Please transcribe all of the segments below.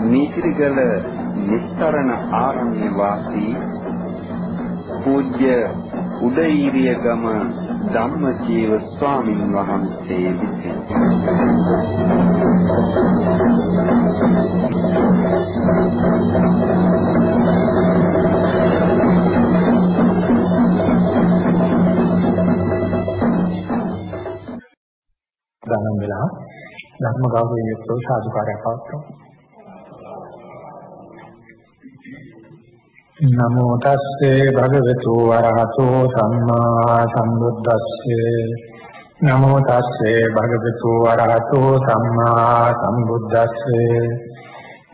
නීතිගල නිස්තරණ ආරණ්‍ය වාසී පූජ්‍ය උදේීරිය ගම ධම්මජීව ස්වාමින් වහන්සේ විසින්. දානම් වෙලා ධර්ම ගෞරවයෙන් යුක්තව සාදුකාරයක් නමෝ තස්සේ භගවතු වරහතෝ සම්මා සම්බුද්දස්සේ. නමෝ තස්සේ භගවතු වරහතෝ සම්මා සම්බුද්දස්සේ.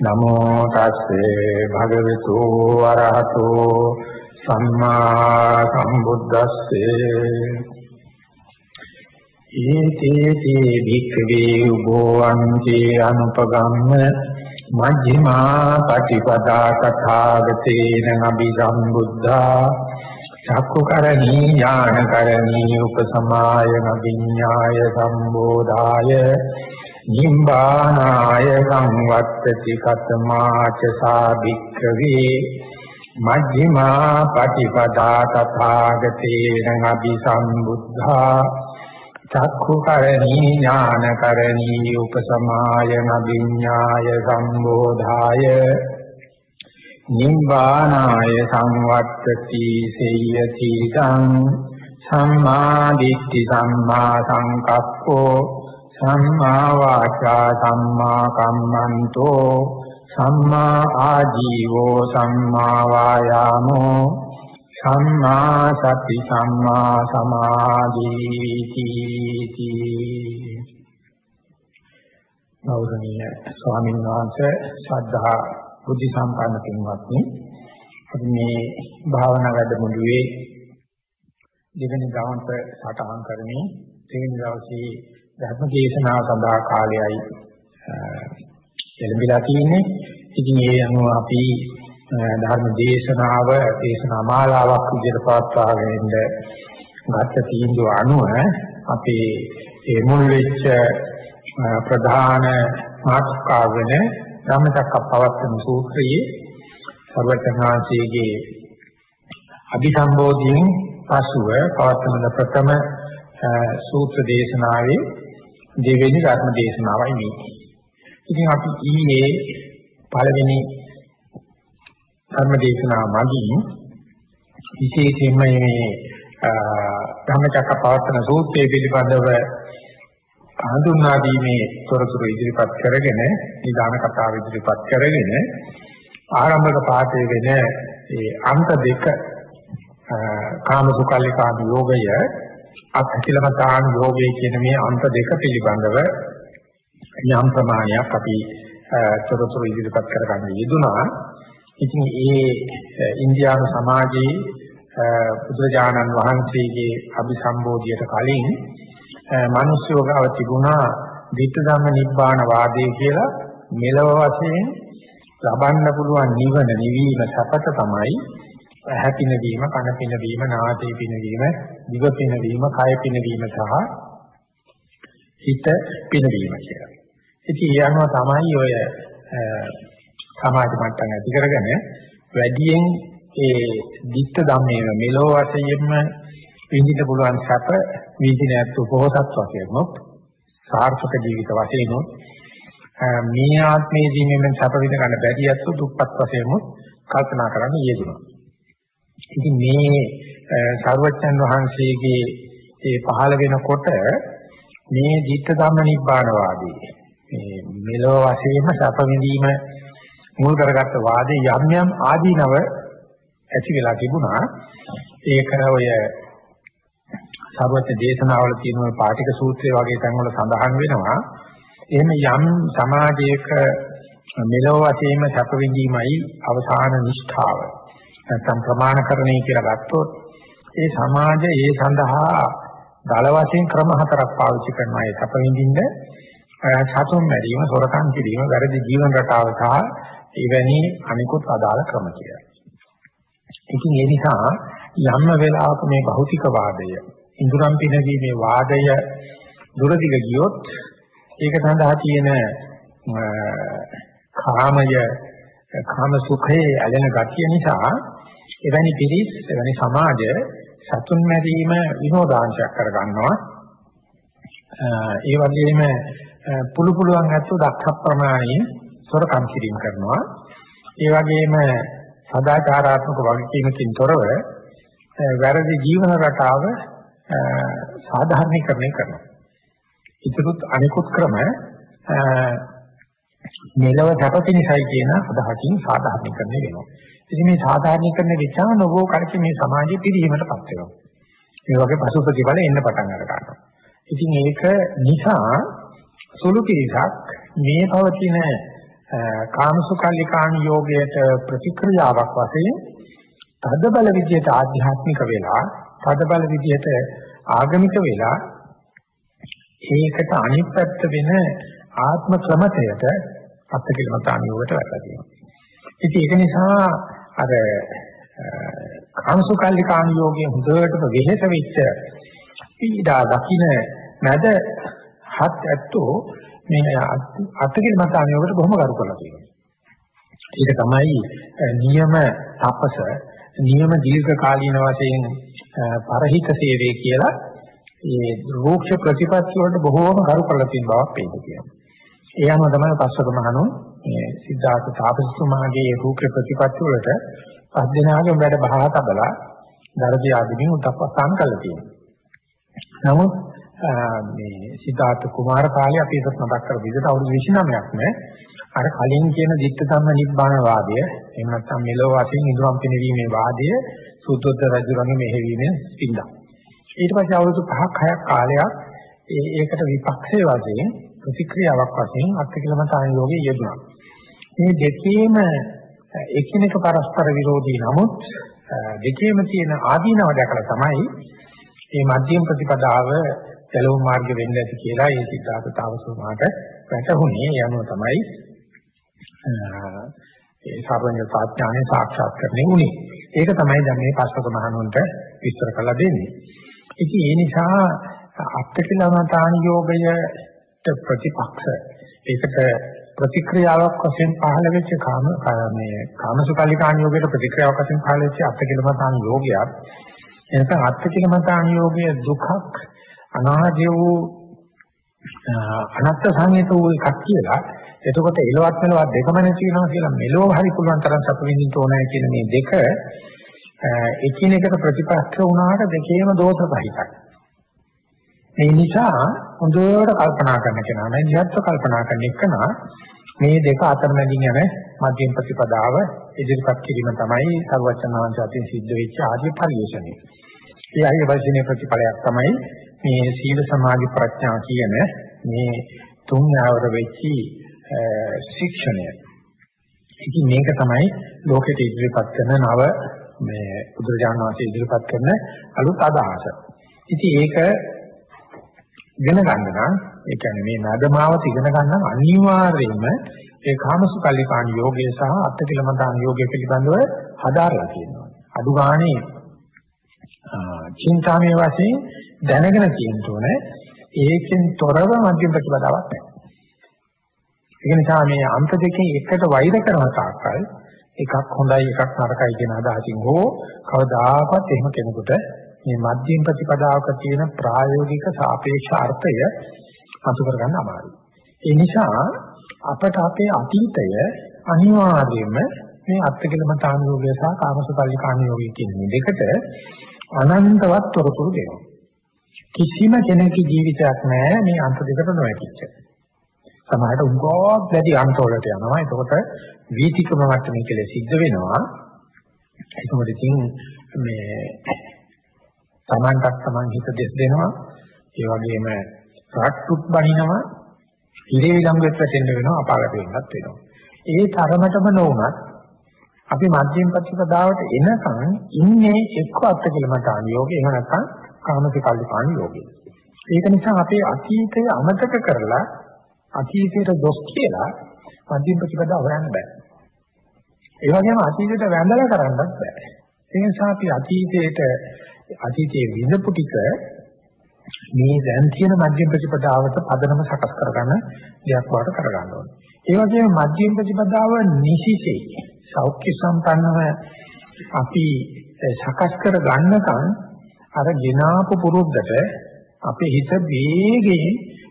නමෝ තස්සේ භගවතු වරහතෝ සම්මා සම්බුද්දස්සේ. ඒතේතේ භික්ඛවේ උභෝවන්ති අනුපගම්ම මජ්ක්‍ධිමා පටිපදා කථාගතේන අභිසම්බුද්ධා චක්කුකරණී ඥානකරණී උපසමාය නවිඤ්ඤාය සම්බෝධාය නිම්බානාය සංවත්තති කතමාච සාභික්ඛවේ මජ්ක්‍ධිමා පටිපදා තථාගතේන අභිසම්බුද්ධා චක්ඛු කරණී ඥාන කරණී උපසමායන විඤ්ඤාය සම්බෝධාය නිබ්බානාය සංවත්තති සේයති තං සම්මා දිට්ඨි සම්මා සංකප්පෝ සම්මා වාචා සම්මා කම්මන්තෝ සම්මා ආජීවෝ සම්මා වායාමෝ සම්මා සති සම්මා සමාධිති ගෞරවනීය ස්වාමීන් වහන්සේ ශ්‍රද්ධා බුද්ධ සම්පන්න පින්වත්නි අපි මේ භාවනා වැඩමුළුවේ දෙවෙනි දවන්ත සටහන් කරමින් දෙවෙනි දවසේ ධර්ම දේශනාව සඳහා කාලයයි එළඹිලා තියෙන්නේ. ඉතින් ඒ අනුව අපි ධර්ම දේශනාව දේශනා මාලාවක් විදිහට පවත්වාගෙන ඉන්න ගත තීන්දුව අනුව අපේ මේ මුල් වෙච්ච ප්‍රධාන මාතෘකාව වෙන ධම්මචක්කප්පවත්තන සූත්‍රයේ සර්වඥාන්සේගේ අභිසම්බෝධියෙන් පසුව පවත්වන ප්‍රථම සූත්‍ර දේශනාවේ දෙවෙනි ධර්ම දේශනාවයි මේ. ඉතින් අපි ඊයේ පළවෙනි ධර්මදේශනා මගින් විශේෂයෙන්ම මේ ධම්මචක්කපවත්තන සූත්‍රය පිළිබඳව හඳුන්වා දීමේ තොරතුරු ඉදිරිපත් කරගෙන නිදාන කතාව ඉදිරිපත් කරගෙන ආරම්භක පාඩේ වෙන ඒ අන්ත දෙක කාමසුකල්ලිකාම යෝගය අත්කිලමතාන යෝගය කියන මේ අන්ත දෙක පිළිබඳව යම් ප්‍රමාණයක් අපි තොරතුරු ඉදිරිපත් කරගන්න යෙදුනා ඉතින් ඒ ඉන්දියානු සමාජයේ බුදුරජාණන් වහන්සේගේ අභිසම්බෝධියට කලින් මිනිස්යෝගාව තිබුණා විත්ත ධම්ම නිබ්බාන වාදය කියලා මෙලව වශයෙන් ලබන්න පුළුවන් නිවන නිවීම සපත තමයි හැපින වීම කන පින වීම නාසය පින වීම දිව පින වීම කය පින වීම සහ හිත පින වීම කියලා. ඉතින් ඒ අනුව තමයි ඔය සමාජ මට්ටම ඇති කරගෙන වැඩියෙන් ඒ ධිට්ඨ ධම්මේන මෙලෝ වශයෙන්ම විඳින්න පුළුවන් සැප විඳිනත් උපෝසත් වශයෙන්ොත් සාර්ථක ජීවිත වශයෙන්ොත් මේ ආත්මයේදී මෙන්න සැප විඳ ගන්න බැරියත් දුක්පත් වශයෙන්ොත් කල්පනා කරන්න යෙදුණා. ඉතින් මේ සර්වඥන් වහන්සේගේ ඒ පහළ වෙනකොට මේ ධිට්ඨ ධම්ම නිබ්බාන වාදී මේ මෙලෝ වශයෙන්ම සැප විඳීම මුල් කරගත්ත වාදේ යම් යම් ආදීනව ඇති වෙලා තිබුණා. ඒක ඔය සර්වත දේශනාවල තියෙන ඔය පාටික සූත්‍රය වගේ තැන්වල සඳහන් වෙනවා. එහෙම යම් සමාජයක මෙලොව වශයෙන්ම සැප විඳීමයි අවසාන නිෂ්ඨාව. නැත්නම් ප්‍රමාණකරණය කියලා ගත්තොත් ඒ සමාජය ඒ සඳහා දල වශයෙන් ක්‍රම හතරක් පාවිච්චි කරනවා ඒ සැප විඳින්න සතුන් මැරීම, සොරකම් කිරීම, වැරදි ජීවන රටාව සහ එවැනි අනිකුත් අදාළ ක්‍රම කියලා. ඉතින් ඒ නිසා යම්ම වෙලාවක මේ භෞතික වාදය, ඉඳුරම් පිනවීමේ වාදය දුරදිග ගියොත් ඒක සඳහා තියෙන කාමය කාම සුඛයේ ඇලෙන ගතිය නිසා එවැනි පිරිස් එවැනි සමාජ සතුන් මැරීම විනෝදාංශයක් කරගන්නවා ඒ වගේම පුළු පුළුවන් ඇත්තෝ දක්ෂ ප්‍රමාණයේ සොරකම් කිරීම කරනවා ඒ වගේම සදාචාරාත්මක වගකීමකින් තොරව වැරදි ජීවන රටාව සාධාරණීකරණය කරනවා. ඊටුත් අනිකුත් ක්‍රම මෙලව සැපපිනිසයි කියන අදහසින් සාධාරණීකරණය වෙනවා. ඉතින් මේ සාධාරණීකරණය විචාර නොවෝ කලක මේ සමාජයේ පිළිහිමටපත් වෙනවා. මේ වගේ පසු ප්‍රතිඵල එන්න පටන් අර ගන්නවා. ඉතින් ඒක නිසා සුළු පිරිසක් මේ පවතින කාමසුකල්ලිකාණ යෝගයට ප්‍රතික්‍රියාවක් වශයෙන් තද බල විදියට ආධ්‍යාත්මික වෙලා තද බල විදියට ආගමික වෙලා ඒකට අනිත් පැත්ත වෙන ආත්ම ක්‍රමතයට අත්කලමතානියෝගට වැටලා තියෙනවා. ඉතින් ඒක නිසා අර කාමසුකල්ලිකාණ යෝගයේ හොඳටම වෙහෙස වෙච්ච පීඩා දකින්න නැද හත් ඇත්තෝ මේ අත්කල මතානියෝගට බොහොම කරු කරලා තියෙනවා. ඒක තමයි නියම තපස නියම දීර්ඝ කාලීන වශයෙන් පරහිත සේවය කියලා ඒ රෝක්ෂ ප්‍රතිපත්ති වලට බොහෝම කරු කරලා තියෙන බවක් පේන්න කියනවා. ඒ අනුව තමයි පස්වක මහණුන් මේ සිද්ධාර්ථ තාපසතුමාගේ රෝක්ෂ ප්‍රතිපත්ති වලට පස් දිනාගේ වැඩ බහලා තබලා දරදී ආදීන් උත්පස්සාන කළා තියෙනවා. නමුත් මේ සිද්ධාර්ථ කුමාර කාලේ අපි ඒක මතක් කර විදිහට අවුරුදු 29ක් නේ. අර කලින් කියන ditta ධම්ම නිබ්බාන වාදය එහෙම නැත්නම් මෙලෝ වශයෙන් ඉදරම් පිනවීමේ වාදය සුද්ධෝද්ද රජුගේ මෙහෙවීමෙන් පිළිලා ඊට පස්සේ අවුරුදු 5ක් 6ක් කාලයක් ඒකට විපක්ෂයේ වශයෙන් ප්‍රතික්‍රියාවක් වශයෙන් අත්කලමතාන යෝගයේ යෙදුණා. මේ දෙකේම එකිනෙක පරස්පර විරෝධී නමුත් දෙකේම තියෙන ආදීනව දැකලා තමයි මේ මධ්‍යම ප්‍රතිපදාව සැලවුම් මාර්ග වෙන්න ඇති කියලා ඒ සිද්ධාර්ථ තාවසෝමාට වැටහුනේ යනුව තමයි ඒ සර්වඥ සාඥානේ සාක්ෂාත් කරන්නේ උනේ. ඒක තමයි දැන් මේ පස්වක මහණුන්ට විස්තර කරලා දෙන්නේ. ඉතින් ඒ නිසා අත්කලමතාන යෝගයට ප්‍රතිපක්ෂ ඒකට ප්‍රතික්‍රියාවක් වශයෙන් පහළ වෙච්ච කාම මේ කාමසුකල්ලිකාණ යෝගයට ප්‍රතික්‍රියාවක් වශයෙන් පහළ වෙච්ච අත්කලමතාන යෝගයක් එතන අත්කලමතාන යෝගයේ දුකක් අනාදී වූ අනත්ත් සංයත වූ එකක් කියලා එතකොට එලවත් මෙලවත් දෙකම නැති වෙනවා කියලා මෙලෝ හරි පුළුවන් තරම් සතු විඳින්න ඕනෑ කියන මේ දෙක එකිනෙකට ප්‍රතිපක්ෂ වුණාට දෙකේම දෝෂ සහිතයි. ඒ නිසා හොඳට කල්පනා කරන කෙනා නම් ඉහත්ව කල්පනා කරන එකනා මේ දෙක අතරමැදින් යන මධ්‍යම ප්‍රතිපදාව ඉදිරිපත් කිරීම තමයි සර්වචනවංශ අතින් සිද්ධ වෙච්ච ආර්ය පරිශ්‍රණය. ඒ ආර්ය පරිශ්‍රණයේ ප්‍රතිඵලයක් තමයි මේ සීල සමාධි ප්‍රඥා කියන මේ තුන් ආවර වෙච්චි ශික්ෂණය. ඉතින් මේක තමයි ලෝකෙට ඉදිරිපත් කරන නව මේ බුදුරජාණන් වහන්සේ ඉදිරිපත් කරන අලුත් අදහස. ඉතින් ඒක ඉගෙන ගන්න නම් ඒ කියන්නේ මේ නදමාවත ඉගෙන ගන්න නම් අනිවාර්යයෙන්ම ඒ කාමසුකල්ලිකාණ යෝගය සහ අත්තිලමතාන යෝගය පිළිබඳව හදාarලා තියෙනවා. අඩු ගානේ චින්තාමය වශයෙන් දැනගෙන තියෙන්න ඕනේ. ඒකෙන් තොරව මධ්‍ය ප්‍රතිපදාවක් නැහැ. ඒ නිසා මේ අන්ත දෙකෙන් එකට වෛර කරන තාක්කල් එකක් හොඳයි එකක් නරකයි කියන අදහසින් හෝ කවදාකවත් එහෙම කෙනෙකුට මේ මධ්‍යම ප්‍රතිපදාවක තියෙන ප්‍රායෝගික සාපේක්ෂ අර්ථය අසු කරගන්න අමාරුයි. ඒ නිසා අපට අපේ අතීතය අනිවාර්යයෙන්ම මේ අත්කලමතාන යෝගය සහ කාමසුකල්ලිකාණ යෝගය කියන මේ දෙකට අනන්තවත් තොරතුරු දෙනවා. කිසිම කෙනෙකුගේ ජීවිතයක් නැහැ මේ අන්ත දෙකට නොඇතිච්ච. සමහරට උගෝත් වැඩි අන්තවලට යනවා. එතකොට වීතිකම මට්ටමේ කියලා සිද්ධ වෙනවා. ඒකවල ඉතින් මේ Tamanටත් Taman හිත දෙස් දෙනවා. ඒ වගේම රට්ටුත් බනිනවා. ඉරේ ළඟට වැටෙන්න වෙනවා අපාගත වෙන්නත් වෙනවා. ඒ තරමටම නොවුනත් අපි මධ්‍යම ප්‍රතිපදාවට එනකන් ඉන්නේ එක්ක අත්කලමතාන යෝගේ එහෙම නැත්නම් කාමසිකල්ලිපාන යෝගේ. ඒක නිසා අපේ අතීතය අමතක කරලා අතීතයට දොස් කියලා මධ්‍යම ප්‍රතිපදාව හොයන්න බෑ. ඒ වගේම අතීතයට වැඳලා කරන්නත් බෑ. ඒ නිසා අපි අතීතයට අතීතයේ විඳපු ටික මේ දැන් තියෙන මධ්‍යම ප්‍රතිපදාවට පදනම සකස් කරගන්න දෙයක් වාට කරගන්න ඕනේ. ඒ වගේම මධ්‍යම ප්‍රතිපදාව නිසිසේ සෞඛ්‍ය සම්පන්නව අපි සකස් කර ගන්නකම් අර ගෙනාපු පුරුද්දට අපේ හිත වේගයෙන්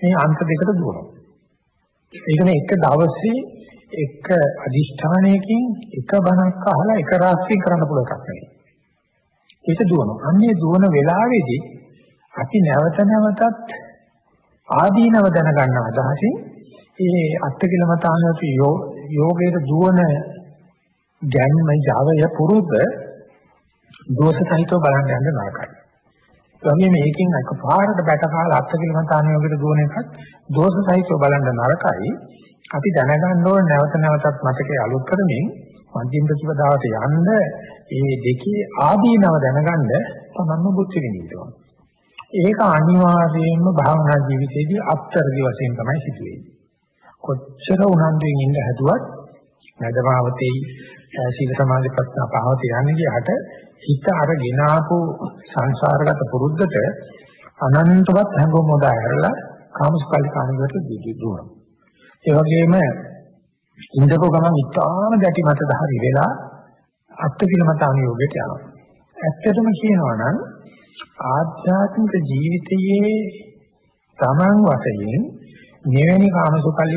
මේ අන්ත දෙකට දුවනවා. ඒකනේ එක දවසේ එක අදිෂ්ඨානයකින් එක බණක් අහලා එක රාත්‍රියක් කරන්න පුළුවන් එකක් නෙවෙයි. ඒක දුවනවා. අන්නේ දුවන වෙලාවේදී අපි නැවත නැවතත් ආදීනව දැනගන්න අදහසින් ඒ අත්තිකිලමතානෝති යෝගයේ දුවන ගැන්ම ජාවය පුරුද්ද දෝෂ සහිතව බලන්න යන්න නරකයි. ඒ මේකෙන් එකපාරට බැට කාලා අත්තිකිලමතානෝයකට දුවන එකත් දෝෂ සහිතව බලන්න නරකයි. අපි දැනගන්න ඕන නැවත නැවතත් මතකයේ අලුත් කරමින් මධ්‍යම ප්‍රතිපදාවට යන්න ඒ දෙකේ ආදීනව දැනගන්න තමන්ම බුද්ධ විඳිනවා. ඒක අනිවාර්යයෙන්ම භාවනා ජීවිතයේදී අත්තරදි වශයෙන් තමයි සිදුවෙන්නේ. කොච්චර උනන්දුවෙන් ඉඳ හැදුවත් නදමාවතේ සීල සමාධි ප්‍රඥා පහවත යන්නේ ගියාට හිත අරගෙන ආපු සංසාරගත පුරුද්දට අනන්තවත් හැඟුම් මොදා හැරලා කාමස්කල්ලි කාණිකට දුවනවා. ඒ වගේම ඉන්දකෝ ගමන් ඉතාම ගැටි මත දහරි වෙලා අත්තිකිලමතාන යෝගයට යනවා. ඇත්තටම කියනවා නම් ආධ්‍යාත්මික ජීවිතයේ තමන් වශයෙන් මෙවැනි කාමසුකල්ලි